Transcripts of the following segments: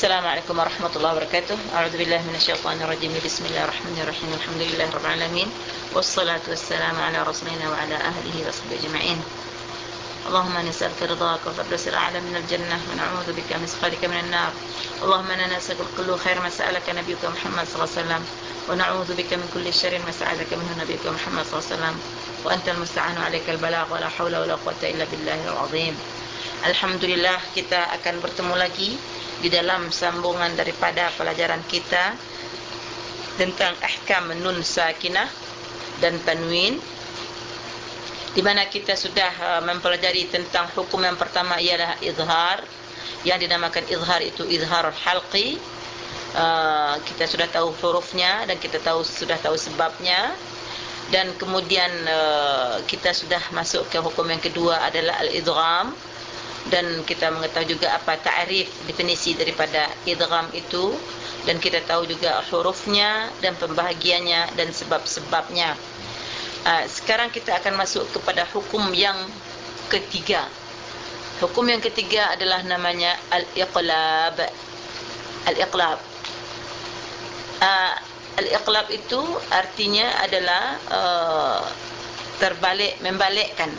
السلام عليكم ورحمة الله وبركاته. أعوذ بالله من الشيطان الرجيم. بسم الله الرحمن الرحيم. الحمد لله رب العالمين. والصلاة والسلام على رسولنا وعلى أهله وصحبه أجمعين. اللهم نسألك رضاك وفردوس الأعلى من الجنة. ونعوذ بك من سخطك من النار. اللهم أنا نسألك كل خير ما سألك نبيك محمد صلى الله عليه وسلم. ونعوذ بك من كل شر ما سألك منه نبيك محمد صلى الله عليه وسلم. وأنت المستعان عليك البلاغ. ولا حول ولا قوة إلا بالله العظيم. Alhamdulillah kita akan bertemu lagi di dalam sambungan daripada pelajaran kita tentang ahkam nun sakinah dan tanwin di mana kita sudah uh, mempelajari tentang hukum yang pertama ialah izhar yang dinamakan izhar itu izhar halqi. Uh, kita sudah tahu hurufnya dan kita tahu sudah tahu sebabnya. Dan kemudian uh, kita sudah masuk ke hukum yang kedua adalah al-idgham dan kita mengetahui juga apa ta'rif definisi daripada idgham itu dan kita tahu juga hurufnya dan pembahagiannya dan sebab-sebabnya. Uh, sekarang kita akan masuk kepada hukum yang ketiga. Hukum yang ketiga adalah namanya al-iqlab. Al-iqlab. Uh, al-iqlab itu artinya adalah uh, terbalik membalikkan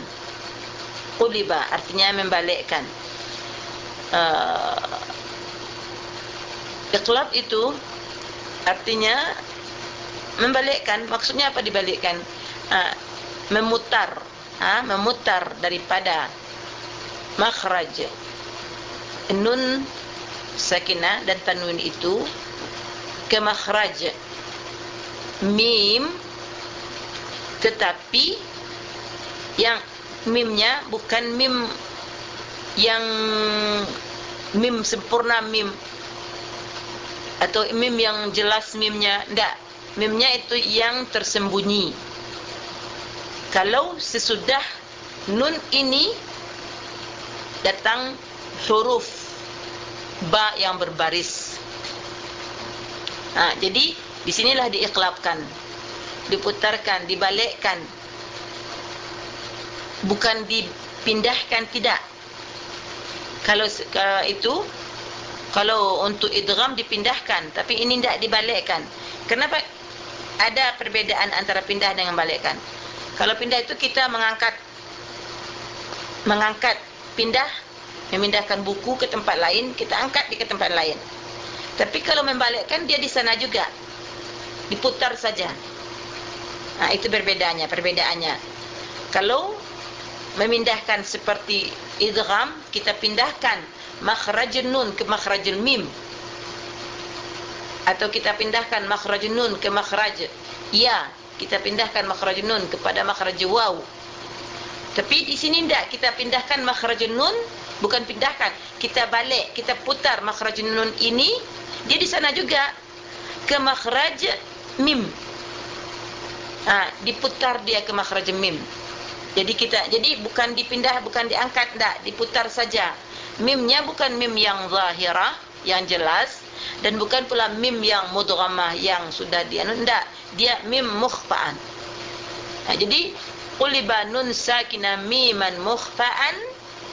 quliba artinya membalikkan. Uh, iqlab itu artinya membalikkan. Maksudnya apa dibalikkan? Uh, memutar. Ha, memutar daripada makhraj nun sakinah dan tanwin itu ke makhraj mim tetapi yang mimnya bukan mim yang mim sempurna mim. Atau mim yang jelas mimnya. Tidak mimnya itu yang tersembunyi. Kalau sesudah nun ini datang huruf ba yang berbaris. Ha, jadi di sinilah diiklapkan diputarkan dibalikkan bukan dipindahkan tidak. Kalau uh, itu kalau untuk idgham dipindahkan tapi ini tidak dibalikkan. Kenapa ada perbedaan antara pindah dengan balikkan kalau pindah itu kita mengangkat mengangkat pindah memindahkan buku ke tempat lain kita angkat di ke tempat lain. Tapi kalau membalikkan dia di sana juga. Diputar saja. Nah itu perbedaannya perbedaannya. Kalau memindahkan seperti idgham kita pindahkan makhraj nun ke makhraj mim. Atau kita pindahkan makhraj nun ke makhraj ya kita pindahkan makhraj nun kepada makhraj waw. Tapi di sini tidak kita pindahkan makhraj nun bukan pindahkan. Kita balik kita putar makhraj nun ini dia di sana juga ke makhraj mim. Ha, diputar dia ke makhraj mim jadi kita jadi bukan dipindah bukan diangkat enggak diputar saja. Mimnya bukan mim yang zahirah yang jelas. Dan bukan pula mim yang mudghamah yang sudah dia enggak dia mim mukhfa'an. Nah, jadi quliba nun sakina miman mukhfa'an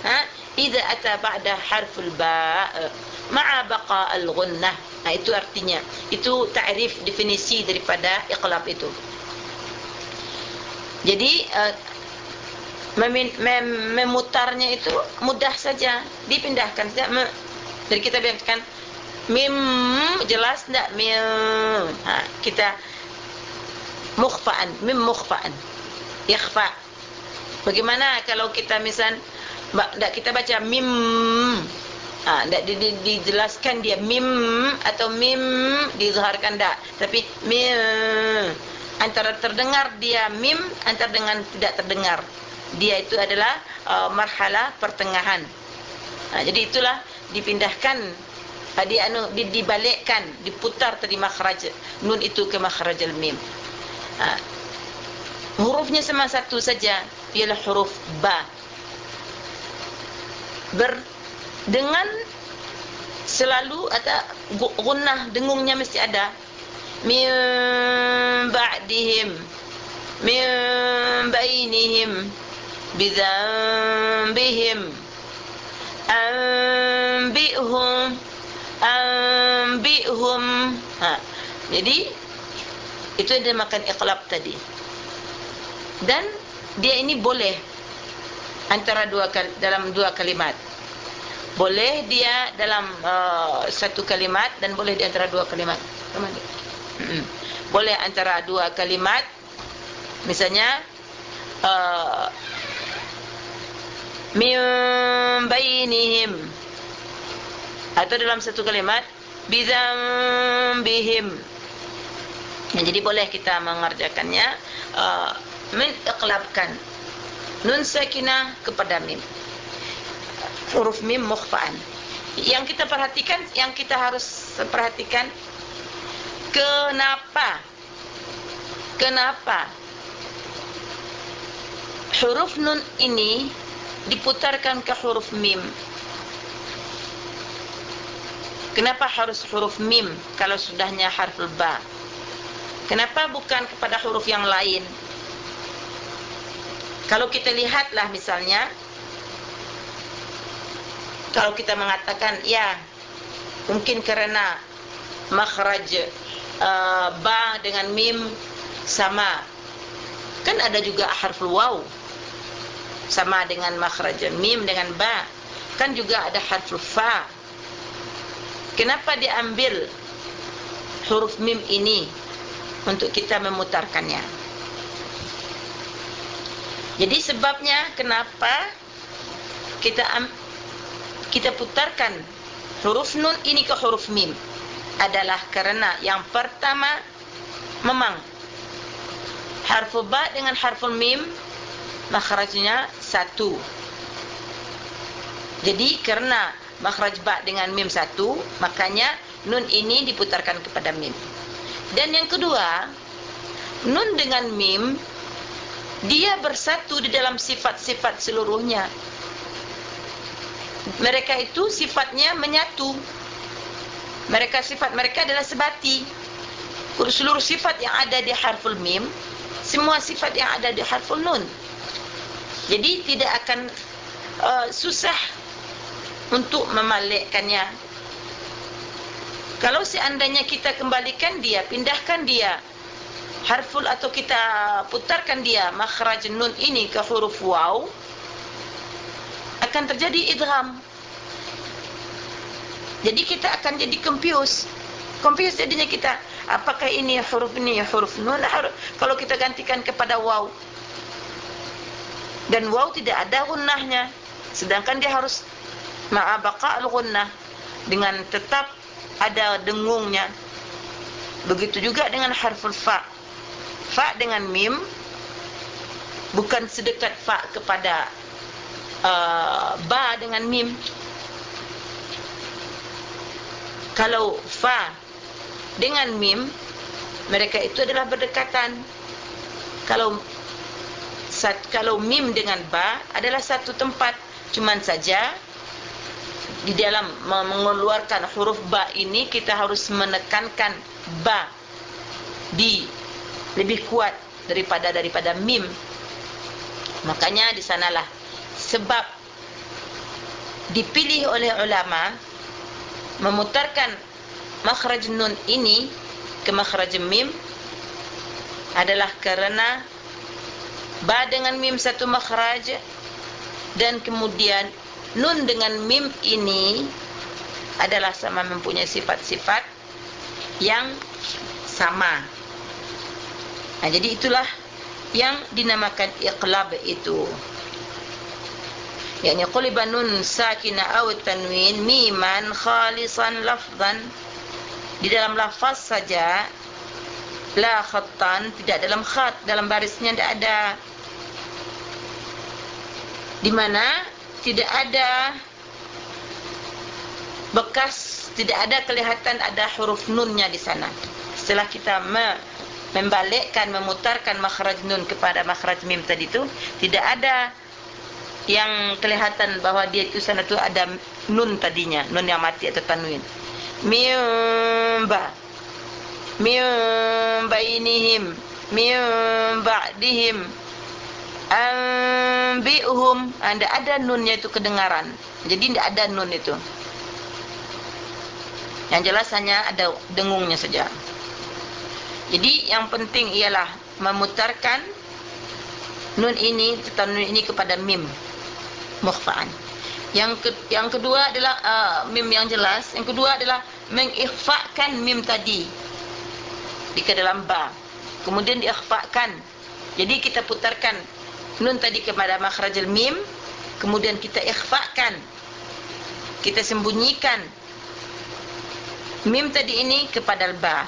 ha idza ata ba'da harful ba ma'a baqa al ghunnah. Nah itu artinya. Itu ta'rif definisi daripada iqlab itu. Jadi uh, mem mem memutarnya itu mudah saja. Dipindahkan saja. Jadi kita biarkan mim jelas tidak mim ha, kita mukhfa'an. Mim mukhfa'an. Ikhfa. Bagaimana kalau kita misal tidak kita baca mim? Tidak di, di, dijelaskan dia mim atau mim dizharkan tidak tapi mim antara terdengar dia mim antara dengan tidak terdengar dia itu adalah uh, marhalah pertengahan. Ha, jadi itulah dipindahkan uh, di anu di, dibalikkan, diputar tadi makhraj nun itu ke makhraj al-mim. Ha, hurufnya sama satu saja, ialah huruf ba. Ber dengan selalu ada gunnah dengungnya mesti ada. Min ba'dihim min bainihim بذنبهم أنبئهم أنبئهم anbi'hum ha jadi itu dia makan iqlab tadi dan dia ini boleh antara dua dalam dua kalimat boleh dia dalam uh, satu kalimat dan boleh di antara dua kalimat kemana boleh antara dua kalimat misalnya uh, min bainihim. Atau dalam satu kalimat bizambihim. Ya, jadi boleh kita mengerjakannya uh, mengiqlabkan nun sakinah kepada mim. Huruf mim mukhfa'an. Yang kita perhatikan yang kita harus perhatikan kenapa? Kenapa? Huruf nun ini diputarkan ke huruf mim. Kenapa harus huruf mim kalau sudahnya harful ba? Kenapa bukan kepada huruf yang lain? Kalau kita lihatlah misalnya kalau kita mengatakan ya mungkin karena makhraj uh, ba dengan mim sama. Kan ada juga harful waw sama dengan makhraj. Mim dengan ba. Kan juga ada harful fa. Kenapa diambil huruf mim ini untuk kita memutarkannya? Jadi sebabnya kenapa kita kita putarkan huruf nun ini ke huruf mim? Adalah kerana yang pertama memang harfu ba dengan harfu mim makhrajnya satu. Jadi kerana makhraj ba dengan mim satu makanya nun ini diputarkan kepada mim. Dan yang kedua nun dengan mim dia bersatu di dalam sifat-sifat seluruhnya. Mereka itu sifatnya menyatu. Mereka sifat mereka adalah sebati. Seluruh sifat yang ada di harful mim semua sifat yang ada di harful nun jadi tidak akan uh, susah untuk memalikkannya kalau seandainya kita kembalikan dia pindahkan dia harful atau kita putarkan dia makhraj nun ini ke huruf waw akan terjadi idgham. Jadi kita akan jadi confused. Confused jadinya kita, apakah ini huruf ini huruf nun huruf kalau kita gantikan kepada waw. Dan waw tidak ada gunnahnya. Sedangkan dia harus ma'a baqa'al gunnah dengan tetap ada dengungnya. Begitu juga dengan harful fa. Fa dengan mim bukan sedekat fa kepada Uh, ba dengan mim kalau fa dengan mim mereka itu adalah berdekatan kalau sat, kalau mim dengan ba adalah satu tempat. Cuman saja di dalam mengeluarkan huruf ba ini kita harus menekankan ba di lebih kuat daripada daripada mim. Makanya di sanalah sebab dipilih oleh ulama memutarkan makhraj nun ini ke makhraj mim adalah kerana ba dengan mim satu makhraj dan kemudian nun dengan mim ini adalah sama mempunyai sifat-sifat yang sama. Nah, jadi itulah yang dinamakan iqlab itu yakni quliba nun sakina aw tanwin miman khalisan lafzan di dalam lafaz saja la khattan tidak dalam khat dalam barisnya tidak ada. Di mana tidak ada bekas tidak ada kelihatan ada huruf nunnya di sana. Setelah kita me membalikkan memutarkan makhraj nun kepada makhraj mim tadi itu tidak ada yang kelihatan bahwa dia itu sana tu ada nun tadinya nun yang mati atau tanwin. Mimba mimba inihim mimba dihim ambihum anda ada nunnya itu kedengaran jadi tidak ada nun itu Yang jelas hanya ada dengungnya saja. Jadi yang penting ialah memutarkan nun ini atau nun ini kepada mim mukhfa'an. Yang ke, yang kedua adalah uh, mim yang jelas. Yang kedua adalah mengikhfa'kan mim tadi di ke dalam ba. Kemudian diikhfa'kan. Jadi kita putarkan nun tadi kepada makhrajul mim, kemudian kita ikhfa'kan. Kita sembunyikan mim tadi ini kepada ba.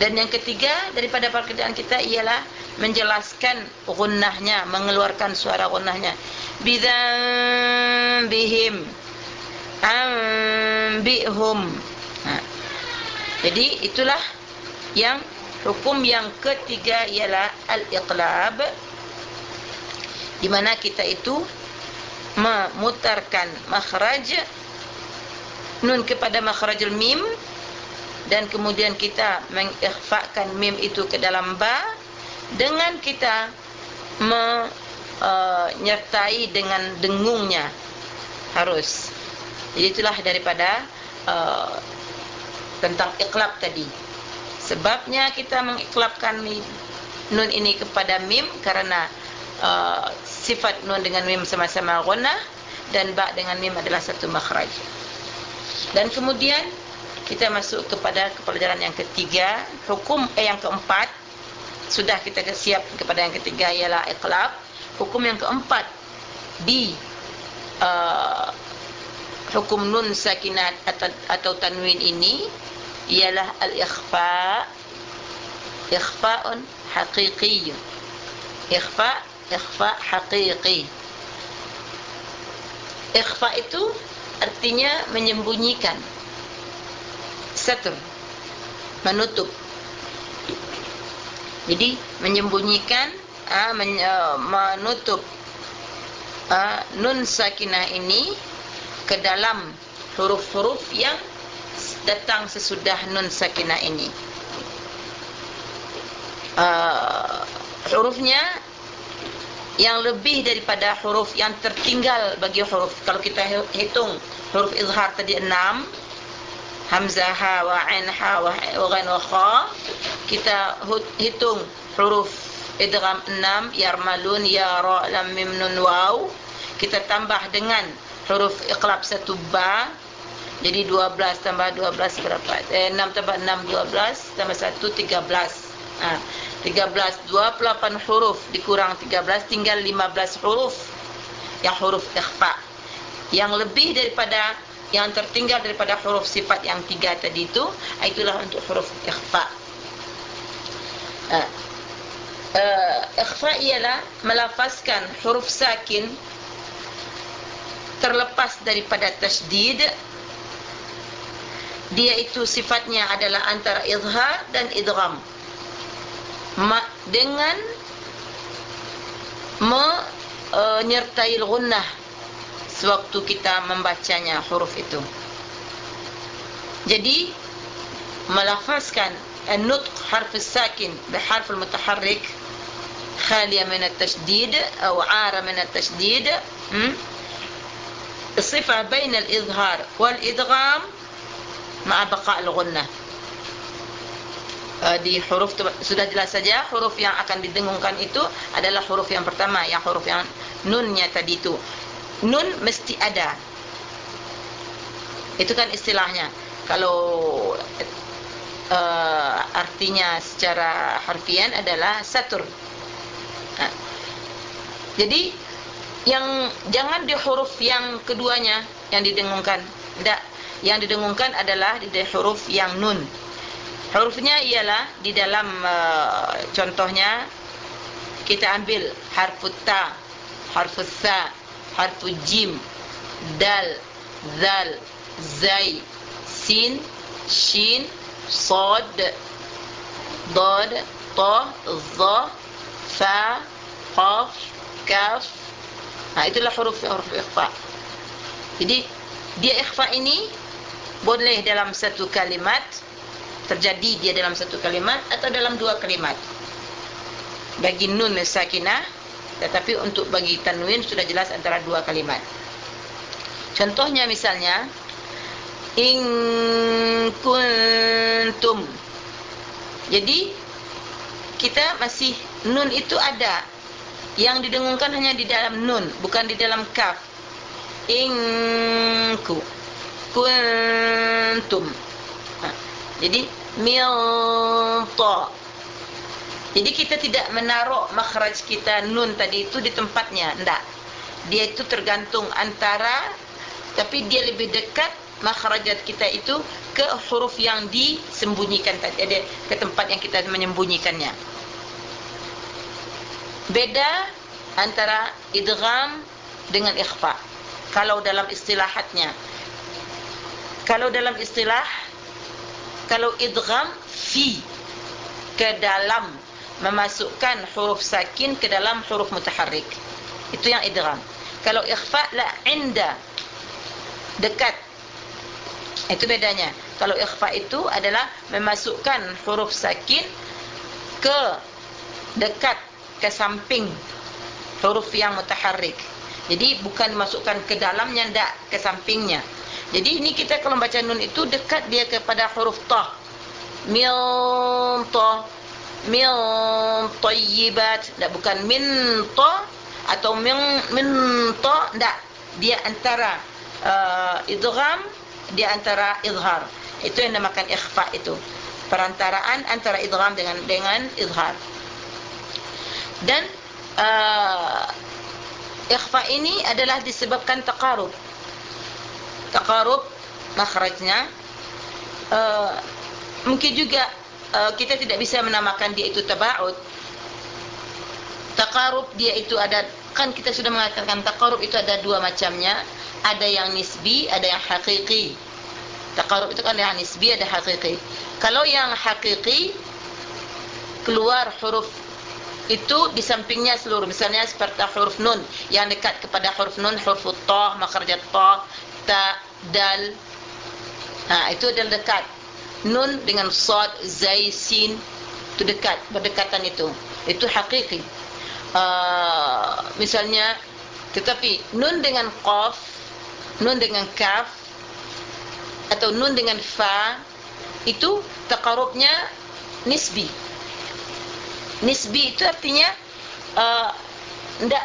Dan yang ketiga daripada pekerjaan kita ialah menjelaskan gunnahnya, mengeluarkan suara gunnahnya. Bidzambihim ambihum. Ha. Jadi itulah yang hukum yang ketiga ialah al-iqlab di mana kita itu memutarkan makhraj nun kepada makhrajul mim dan kemudian kita mengikhfakan mim itu ke dalam ba dengan kita menyertai uh, dengan dengungnya harus. Jadi itulah daripada uh, tentang iklab tadi. Sebabnya kita mengiklabkan nun ini kepada mim karena uh, sifat nun dengan mim sama-sama ghunnah dan ba dengan mim adalah satu makhraj. Dan kemudian kita masuk kepada pelajaran yang ketiga hukum eh, yang keempat. Sudah kita siap kepada yang ketiga ialah iqlab hukum yang keempat di uh, hukum nun sakinat atau, atau tanwin ini ialah al-ikhfa. Ikhfa'un haqiqi ikhfa ikhfa haqiqi. Ikhfa itu artinya menyembunyikan. Satr menutup. Jadi menyembunyikan uh, men, uh, menutup uh, nun sakinah ini ke dalam huruf-huruf yang datang sesudah nun sakinah ini. Uh, hurufnya yang lebih daripada huruf yang tertinggal bagi huruf. Kalau kita hitung huruf izhar tadi enam hamzah ha wa ain ha wa ghain wa kha kita hitung huruf idgham 6 yarmalun ya ra lam mim nun waw. Kita tambah dengan huruf iqlab satu ba jadi 12 tambah 12 berapa? Eh 6 tambah 6 12 tambah 1 13 ha 13 28 huruf dikurang 13 tinggal 15 huruf yang huruf ikhfa. Yang lebih daripada yang tertinggal daripada huruf sifat yang tiga tadi itu itulah untuk huruf ikhfa. Uh, uh, ikhfa ialah melafazkan huruf sakin terlepas daripada tasdid dia itu sifatnya adalah antara izhar dan idgham Ma, dengan menyertai uh, gunnah sewaktu kita membacanya huruf itu. Jadi melafazkan an-nutq harf as-sakin biharf al-mutaharrik khaliya min at-tashdid atau 'ara min at-tashdid hmm? الصفه بين الاظهار والادغام مع بقاء الغنه di huruf sudah jelas saja huruf yang akan didengungkan itu adalah huruf yang pertama yang huruf yang nunnya tadi itu nun mesti ada itu kan istilahnya kalau uh, artinya secara harfian adalah satur ha. jadi yang jangan di huruf yang keduanya yang didengungkan tidak yang didengungkan adalah di huruf yang nun. Hurufnya ialah di dalam e, contohnya kita ambil harfu ta, harfu sa, harfu jim, dal, zal, zai, sin, shin, sad, dad, ta, za, fa, qaf, kaf. Nah, itulah huruf huruf ikhfa. Jadi dia ikhfa ini boleh dalam satu kalimat terjadi dia dalam satu kalimat atau dalam dua kalimat. Bagi nun sakinah tetapi untuk bagi tanwin sudah jelas antara dua kalimat. Contohnya misalnya in kuntum. Jadi kita masih nun itu ada. Yang didengungkan hanya di dalam nun bukan di dalam kaf. In kuntum ha. jadi mil ta jadi kita tidak menaruh makhraj kita nun tadi itu di tempatnya. Enggak. Dia itu tergantung antara tapi dia lebih dekat makhrajat kita itu ke huruf yang disembunyikan tadi. Ada ke tempat yang kita menyembunyikannya. Beda antara idgham dengan ikhfa. Kalau dalam istilahatnya kalau dalam istilah kalau idgham fi ke dalam memasukkan huruf sakin ke dalam huruf mutaharrik. Itu yang idgham. Kalau ikhfa la inda dekat. Itu bedanya. Kalau ikhfa itu adalah memasukkan huruf sakin ke dekat ke samping huruf yang mutaharrik. Jadi bukan dimasukkan ke dalamnya ndak ke sampingnya jadi ini kita kalau baca nun itu dekat dia kepada huruf ta. Mil ta. Mil tayyibat. Ndak bukan min ta atau min min ta. Ndak. Dia antara uh, idgham dia antara izhar itu yang dinamakan ikhfa itu. Perantaraan antara idgham dengan dengan izhar dan uh, ikhfa ini adalah disebabkan taqarub taqarub makhrajnya. Uh, mungkin juga uh, kita tidak bisa menamakan dia itu tabaud. Taqarub dia itu ada kan kita sudah mengatakan taqarub itu ada dua macamnya. Ada yang nisbi ada yang hakiki taqarub itu kan yang nisbi ada hakiki kalau yang hakiki keluar huruf itu di sampingnya seluruh. Misalnya seperti huruf nun yang dekat kepada huruf nun huruf ta makhraj ta ta dal. Ha itu adalah dekat. Nun dengan sad zai sin. Itu dekat berdekatan itu. Itu hakiki. Uh, misalnya tetapi nun dengan qaf nun dengan kaf atau nun dengan fa itu taqarrubnya nisbi. Nisbi itu artinya uh, ndak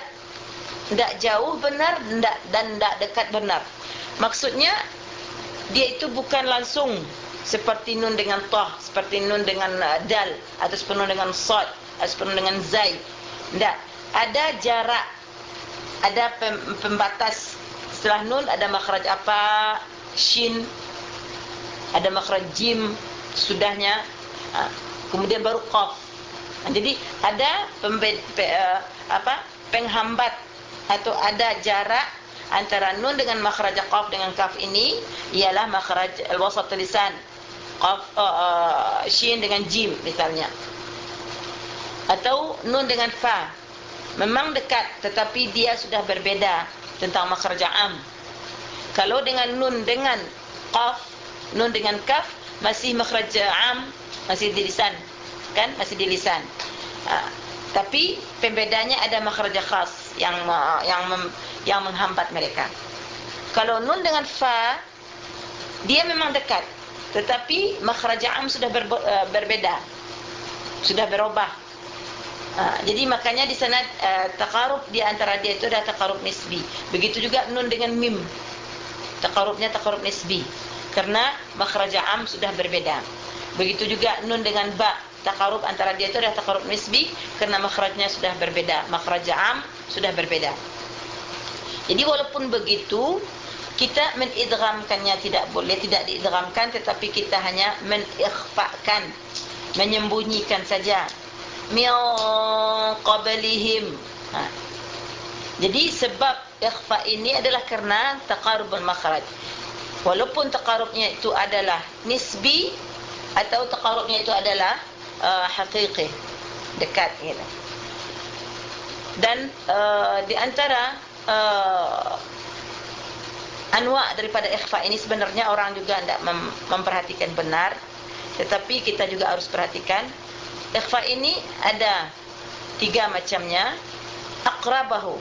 ndak jauh benar ndak dan ndak dekat benar maksudnya dia itu bukan langsung seperti nun dengan ta seperti nun dengan uh, dal atau seperti nun dengan sad atau seperti nun dengan zai. Ndak. Ada jarak ada pembatas. Setelah nun ada makhraj apa shin ada makhraj jim sudahnya ha, kemudian baru qaf. Ha, jadi ada pembed, pe, uh, apa penghambat atau ada jarak antara nun dengan makhraj qaf dengan kaf ini ialah makhraj al-wasat lisan qaf uh, uh, shin dengan jim misalnya. Atau nun dengan fa. Memang dekat tetapi dia sudah berbeda tentang makhraj am. Kalau dengan nun dengan qaf nun dengan kaf masih makhraj am masih di lisan. Kan? Masih di lisan. Ha. Tapi pembedanya ada makhraj khas yang yang yang menghambat mereka. Kalau nun dengan fa dia memang dekat. Tetapi makhraj am sudah ber, uh, berbeda. Sudah berubah. Uh, jadi makanya di sana uh, taqarrub di antara dia itu ada taqarrub nisbi. Begitu juga nun dengan mim. Taqarrubnya taqarrub nisbi. Karena makhraj am sudah berbeda. Begitu juga nun dengan ba taqarrub antara dia itu ada taqarrub nisbi karena makhrajnya sudah berbeda. Makhraj am sudah berbeda. Jadi walaupun begitu kita menidghamkannya tidak boleh tidak diidghamkan tetapi kita hanya menikhfakan menyembunyikan saja. Mil qablihim. Ha. jadi sebab ikhfa ini adalah kerana taqarubul makhraj. Walaupun taqarubnya itu adalah nisbi atau taqarubnya itu adalah uh, haqiqi dekat gitu dan uh, di antara uh, anwa daripada ikhfa ini sebenarnya orang juga tidak mem memperhatikan benar. Tetapi kita juga harus perhatikan ikhfa ini ada tiga macamnya. Aqrabahu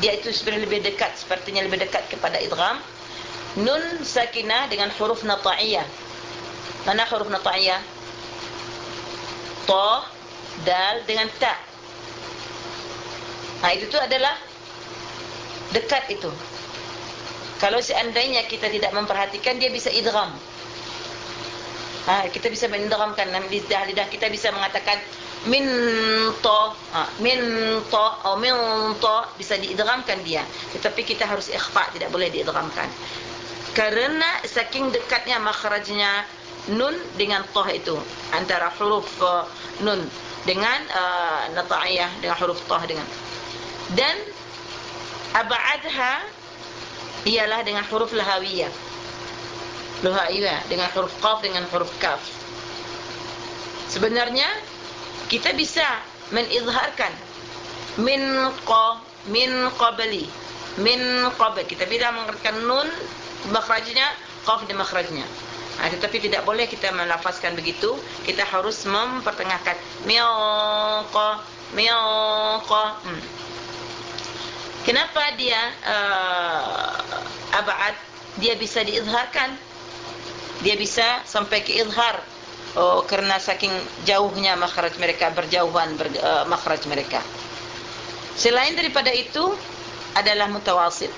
dia itu sebenarnya lebih dekat sepertinya lebih dekat kepada idgham. Nun sakinah dengan huruf nata'iyah mana huruf nata'iyah ta dal dengan ta. Nah itu tu adalah dekat itu. Kalau seandainya kita tidak memperhatikan dia bisa idgham. Ha, kita bisa mendramkan. Dalam lidah-lidah kita bisa mengatakan min ta ha, min ta atau min ta bisa diidghamkan dia. Tetapi kita harus ikhfa tidak boleh diidghamkan. Karena saking dekatnya makhrajnya nun dengan ta itu antara huruf uh, nun dengan uh, nata'iyah dengan huruf ta dengan dan ab'adha ialah dengan huruf lahawiyah Luhaiya dengan huruf qaf dengan huruf kaf. Sebenarnya kita bisa menizharkan min qa min qabli min qabl kita bisa mengeratkan nun makhrajnya qaf di makhrajnya. Nah, tetapi tidak boleh kita melafazkan begitu. Kita harus mempertengahkan miqa miqa. Hmm. Kenapa dia uh, abad dia bisa diizharkan? dia bisa sampai ke izhar oh karena saking jauhnya makhraj mereka berjauhan ber, uh, makhraj mereka selain daripada itu adalah mutawasit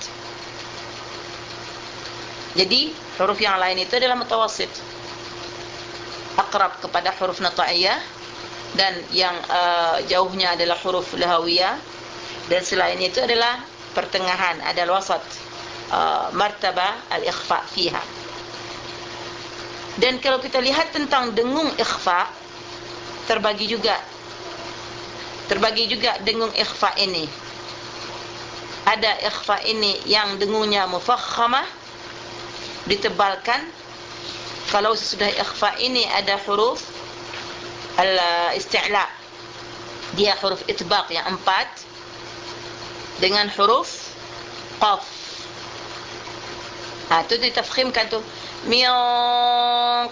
jadi huruf yang lain itu adalah mutawasit. Akrab kepada huruf nata'iyah dan yang uh, jauhnya adalah huruf lahawiyah dan selain itu adalah pertengahan adalah wasat uh, martaba al-ikhfa fiha. Dan kalau kita lihat tentang dengung ikhfa terbagi juga. Terbagi juga dengung ikhfa ini. Ada ikhfa ini yang dengungnya mufakhamah ditebalkan. Kalau sudah ikhfa ini ada huruf al-isti'la. Dia huruf itbaq yang empat dengan huruf qaf. Ah tu ditafkhimkan tu min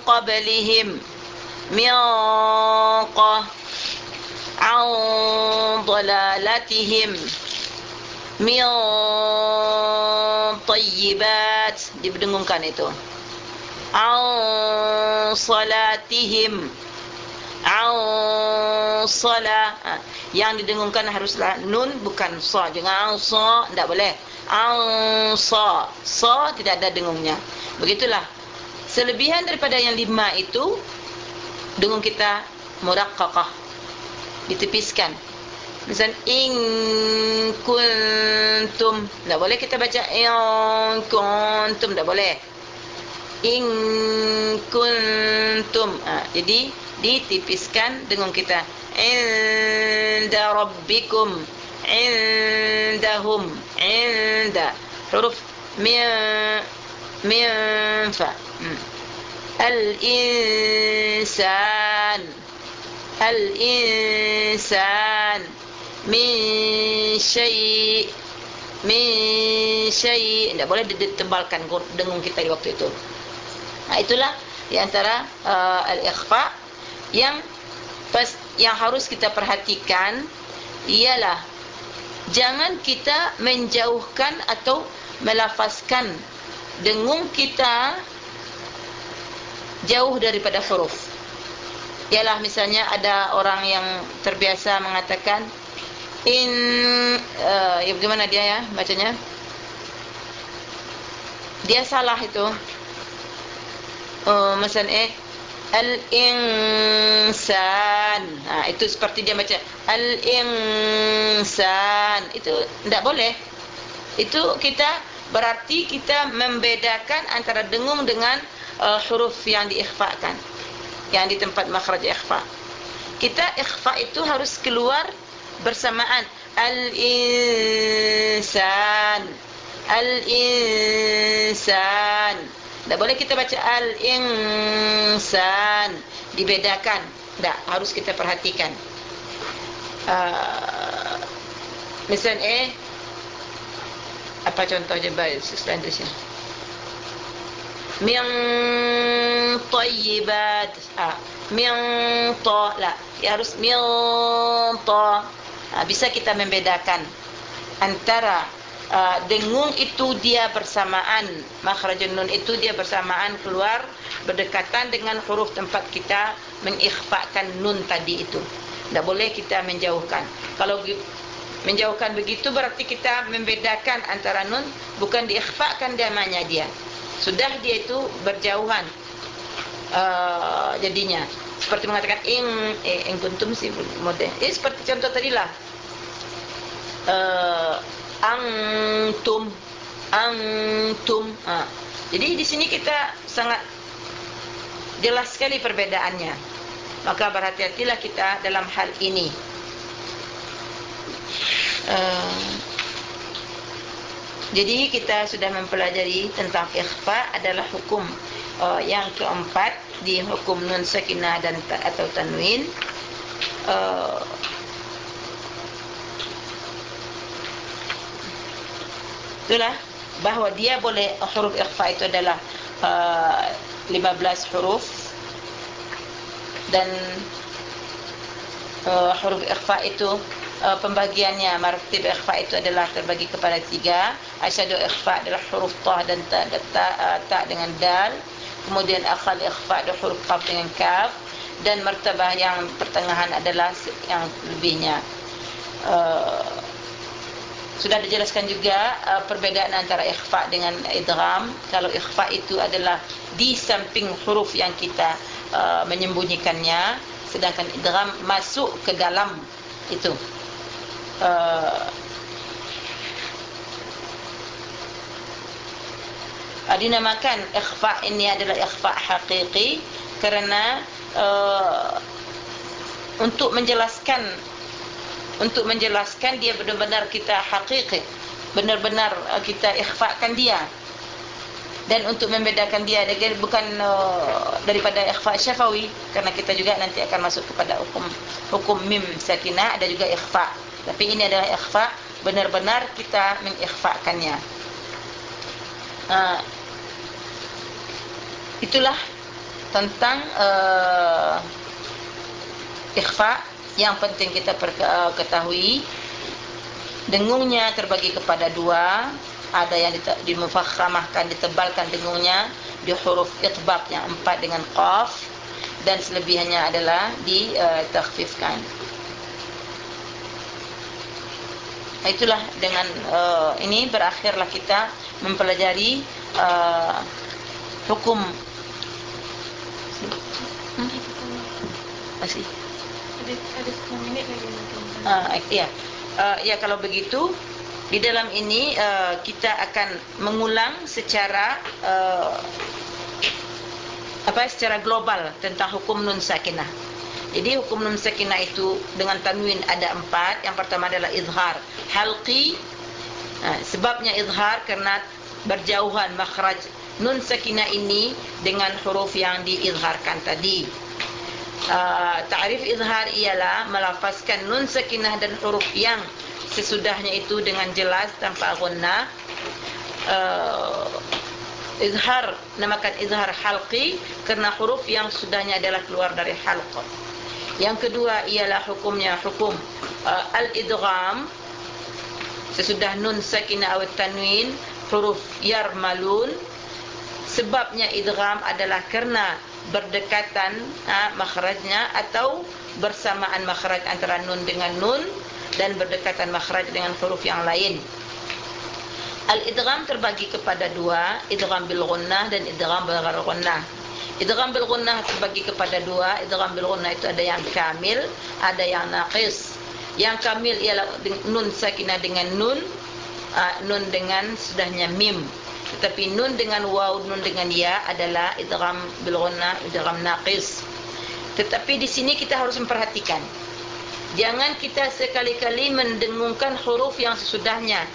qablihim min qa an dalalatihim min tayyibat. Dibedengungkan itu. An salatihim. An salah ha. yang didengungkan haruslah nun bukan sa. Jangan sa tidak boleh. An sa. Tidak ada dengungnya. Begitulah. Selebihan daripada yang lima itu dengan kita muraqqaqah. Ditepiskan. Misal in kuntum. Tak boleh kita baca in kuntum. Tak boleh. In kuntum. Ha, jadi ditipiskan dengan kita. Inda rabbikum. Indahum. Inda. Huruf min min fa. Hmm. Al-insan. Al-insan. Mi syai tidak syai. Boleh ditebalkan dengung kita di waktu itu. Nah itulah Di antara uh, Al-Ikhfa Yang pas, Yang harus kita perhatikan Ialah Jangan kita menjauhkan Atau melafazkan Dengung kita Jauh daripada huruf. Ialah misalnya ada orang yang terbiasa mengatakan in uh, ya bagaimana dia ya bacanya? Dia salah itu. Oh, uh, misalnya eh al-insan. Ha, itu seperti dia baca al-insan. Itu tidak boleh. Itu kita berarti kita membedakan antara dengung dengan uh, huruf yang diikhfakan yang di tempat makhraj ikhfa kita ikhfa itu harus keluar bersamaan. Al-insan. Al-insan. Tak boleh kita baca al-insan. Dibedakan. Tak harus kita perhatikan. Uh, misalnya eh? Apa contohnya baik selanjutnya min tayyibat. Ah min ta la ya harus min ta ah, bisa kita membedakan antara uh, dengung itu dia bersamaan makhrajun nun itu dia bersamaan keluar berdekatan dengan huruf tempat kita mengikhfakan nun tadi itu. Tidak boleh kita menjauhkan. Kalau menjauhkan begitu berarti kita membedakan antara nun bukan diikhfakan namanya dia. Sudah dia itu berjauhan uh, jadinya seperti mengatakan ing eh, ing kuntum si model. Eh seperti contoh tadilah uh, antum antum. Ha. jadi di sini kita sangat jelas sekali perbedaannya. Maka berhati-hatilah kita dalam hal ini. Uh, jadi kita sudah mempelajari tentang ikhfa adalah hukum uh, yang keempat di hukum nun sakinah dan atau tanwin. Uh, itulah bahawa dia boleh huruf ikhfa itu adalah uh, 15 huruf. Dan uh, huruf ikhfa itu uh, pembagiannya martib ikhfa itu adalah terbagi kepada tiga. Asyadu ikhfa adalah huruf ta dan ta, ta, uh, ta dengan dal kemudian akal ikhfa adalah huruf qaf dengan kaf dan martabah yang pertengahan adalah yang lebihnya uh, sudah dijelaskan juga uh, perbedaan antara ikhfa dengan idgham. Kalau ikhfa itu adalah di samping huruf yang kita uh, menyembunyikannya, sedangkan idgham masuk ke dalam itu. Uh, dinamakan ikhfa ini adalah ikhfa hakiki kerana uh, untuk menjelaskan untuk menjelaskan dia benar-benar kita hakiki benar-benar uh, kita ikhfakan dia. Dan untuk membedakan dia bukan uh, daripada ikhfa syafawi karena kita juga nanti akan masuk kepada hukum hukum mim sakinah ada juga ikhfa. Tapi ini adalah ikhfa benar-benar kita mengikhfakannya. Uh, itulah tentang uh, ikhfa yang penting kita uh, ketahui. Dengungnya terbagi kepada dua. Ada yang dimufakhamahkan ditebalkan dengungnya di huruf itbaq yang empat dengan qaf. Dan selebihnya adalah ditakhfifkan. Itulah dengan uh, ini berakhirlah kita mempelajari uh, hukum masih Ah, ya. Uh, ya kalau begitu di dalam ini uh, kita akan mengulang secara uh, apa secara global tentang hukum nun sakinah. Jadi hukum nun sakinah itu dengan tanwin ada empat. Yang pertama adalah izhar halqi. Uh, sebabnya izhar karena berjauhan makhraj nun sakinah ini dengan huruf yang diizharkan tadi. Uh, ta'rif izhar ialah melafazkan nun sakinah dan huruf yang sesudahnya itu dengan jelas tanpa gunnah. Uh, izhar namakan izhar halqi kerana huruf yang sudahnya adalah keluar dari halq. Yang kedua ialah hukumnya hukum uh, al-idgham sesudah nun sakinah atau tanwin huruf yarmalun sebabnya idgham adalah kerana berdekatan ha, makhrajnya atau bersamaan makhraj antara nun dengan nun dan berdekatan makhraj dengan huruf yang lain. Al-idgham terbagi kepada dua, idgham bil ghunnah dan idgham bil ghunnah. Idgham bil ghunnah terbagi kepada dua, idgham bil ghunnah itu ada yang kamil, ada yang naqis. Yang kamil ialah nun sakinah dengan nun, uh, nun dengan sudahnya mim. Tetapi nun dengan waw, nun dengan ya adalah idgham bil ghunnah, idgham naqis. Tetapi di sini kita harus memperhatikan. Jangan kita sekali-kali mendengungkan huruf yang sesudahnya.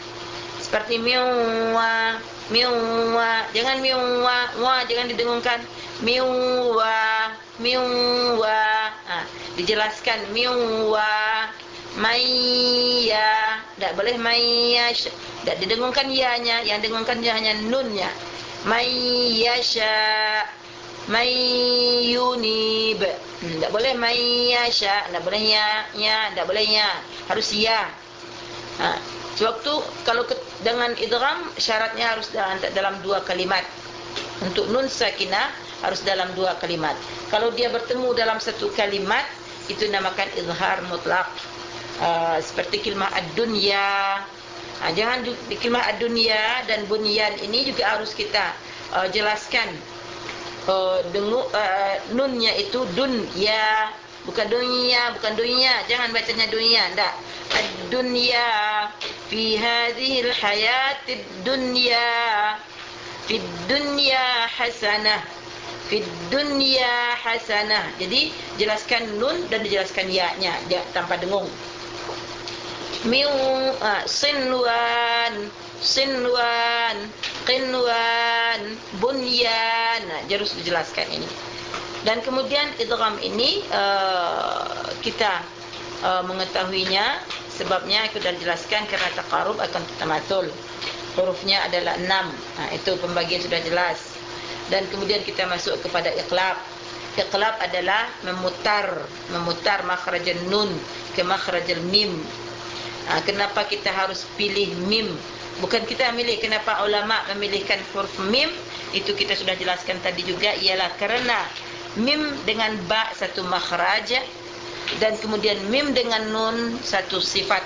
Seperti miwa, miwa, jangan miwa, wa jangan didengungkan. Miwa, miwa. Ha, dijelaskan miwa, maya, tak boleh maya. Tak didengungkan ya-nya, yang dengungkan ya hanya nun-nya. Mayyasha mayyunib. Hmm, tak boleh mayyasha, tak boleh ya, ya, tak boleh ya. Harus ya. Ha. Sewaktu kalau ke, dengan idgham syaratnya harus dalam, dalam dua kalimat. Untuk nun sakinah harus dalam dua kalimat. Kalau dia bertemu dalam satu kalimat itu namakan izhar mutlak. Uh, seperti kalimah ad-dunya. Uh, jangan di kalimah ad-dunya dan bunyan ini juga harus kita uh, jelaskan. Uh, dengu, uh, nunnya itu dunya bukan dunia bukan dunia jangan bacanya dunia ndak ad-dunya fi hadhihi al-hayati ad-dunya fi dunya hasanah fi dunya hasanah. Jadi jelaskan nun dan dijelaskan ya-nya dia tanpa dengung min uh, sinwan sinwan qinwan bunyan nah, harus dijelaskan ini dan kemudian idgham ini uh, kita uh, mengetahuinya sebabnya aku dah jelaskan kerana taqarrub akan tamatul. Hurufnya adalah enam. Nah, itu pembagian sudah jelas. Dan kemudian kita masuk kepada iqlab. Iqlab adalah memutar, memutar makhraj nun ke makhraj mim. Nah, kenapa kita harus pilih mim? Bukan kita milih kenapa ulama memilihkan huruf mim? Itu kita sudah jelaskan tadi juga ialah kerana mim dengan ba satu makhraj dan kemudian mim dengan nun satu sifat.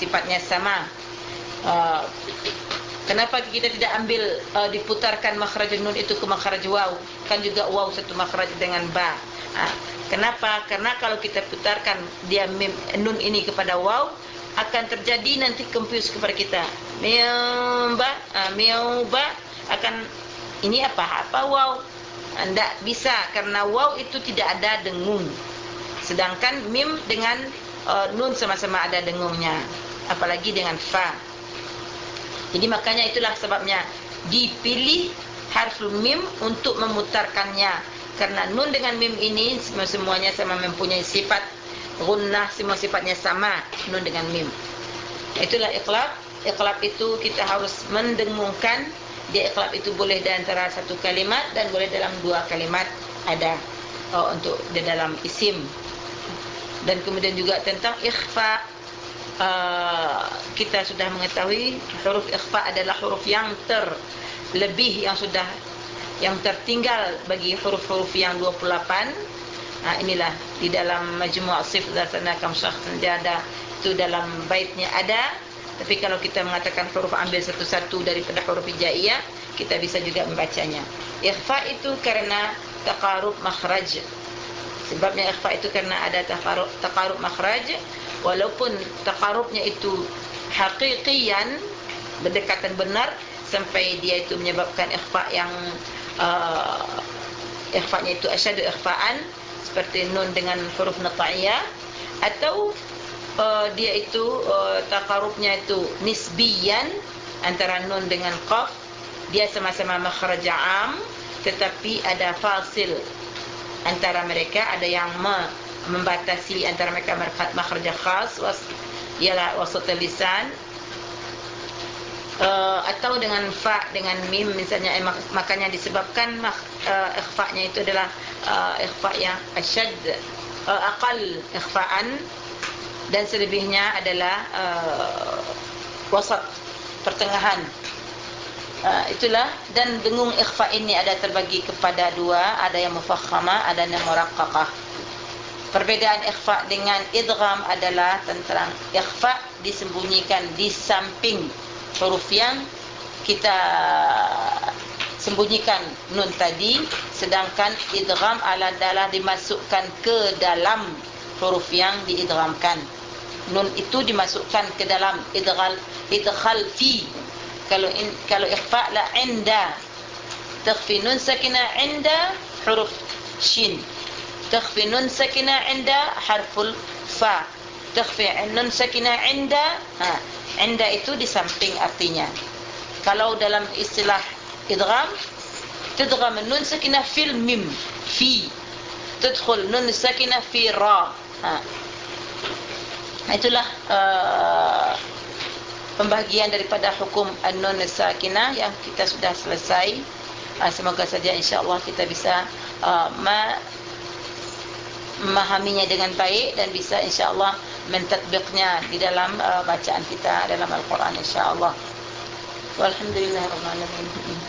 Sifatnya sama. Uh, kenapa kita tidak ambil uh, diputarkan makhraj nun itu ke makhraj waw? Kan juga waw satu makhraj dengan ba. Uh, kenapa? Karena kalau kita putarkan dia mim nun ini kepada waw akan terjadi nanti confuse kepada kita miamba uh, miamba akan ini apa apa waw tidak bisa karena waw itu tidak ada dengung. Sedangkan mim dengan uh, nun sama-sama ada dengungnya. Apalagi dengan fa. Jadi makanya itulah sebabnya dipilih harful mim untuk memutarkannya. Karena nun dengan mim ini semua semuanya sama mempunyai sifat gunnah semua sifatnya sama nun dengan mim. Itulah iqlab. Iqlab itu kita harus mendengungkan dia iqlab itu boleh di antara satu kalimat dan boleh dalam dua kalimat ada oh, untuk di dalam isim dan kemudian juga tentang ikhfa uh, kita sudah mengetahui huruf ikhfa adalah huruf yang terlebih yang sudah yang tertinggal bagi huruf-huruf yang 28 nah inilah di dalam majmu' sif dzatana kam syakhs ada itu dalam baitnya ada tapi kalau kita mengatakan huruf ambil satu-satu daripada huruf hijaiyah, kita bisa juga membacanya. Ikhfa itu karena taqarub makhraj. Sebabnya ikhfa itu karena ada taqarub taqarub makhraj, walaupun taqarubnya itu hakikian berdekatan benar sampai dia itu menyebabkan ikhfa yang uh, ikhfa-nya itu asyadu ikhfa'an seperti nun dengan huruf nata'iyah atau uh, dia itu uh, takarubnya itu nisbiyan antara nun dengan qaf. Dia sama-sama makhraj am tetapi ada fasil antara mereka. Ada yang me membatasi antara mereka makhraj khas was ialah wasat lisan uh, atau dengan fa dengan mim misalnya eh, makanya disebabkan mak, uh, ikhfa-nya itu adalah uh, ikhfa yang asyad uh, aqal ikhfa'an dan selebihnya adalah uh, wasat pertengahan. Uh, itulah dan dengung ikhfa ini ada terbagi kepada dua ada yang mufakhama ada yang muraqqaqah perbedaan ikhfa dengan idgham adalah tentang ikhfa disembunyikan di samping huruf yang kita sembunyikan nun tadi sedangkan idgham adalah dimasukkan ke dalam huruf yang diidghamkan. Nun itu dimasukkan ke dalam idghal idghal fi. Kalau in, kalau ikhfa la inda. Takhfi nun sakina inda huruf shin. Takhfi nun sakina inda harful fa. Takhfi nun sakina inda ha inda itu di samping artinya kalau dalam istilah idgham تدغم النون ساكنه في الميم في تدخل نون ساكنه في را ها itulah uh, pembahagian daripada hukum an-nun sakinah yang kita sudah selesai uh, semoga saja insyaallah kita bisa uh, memahaminya dengan baik dan bisa insyaallah mentatbiqnya di dalam uh, bacaan kita dalam Al-Quran insyaAllah. Walhamdulillahirrahmanirrahim.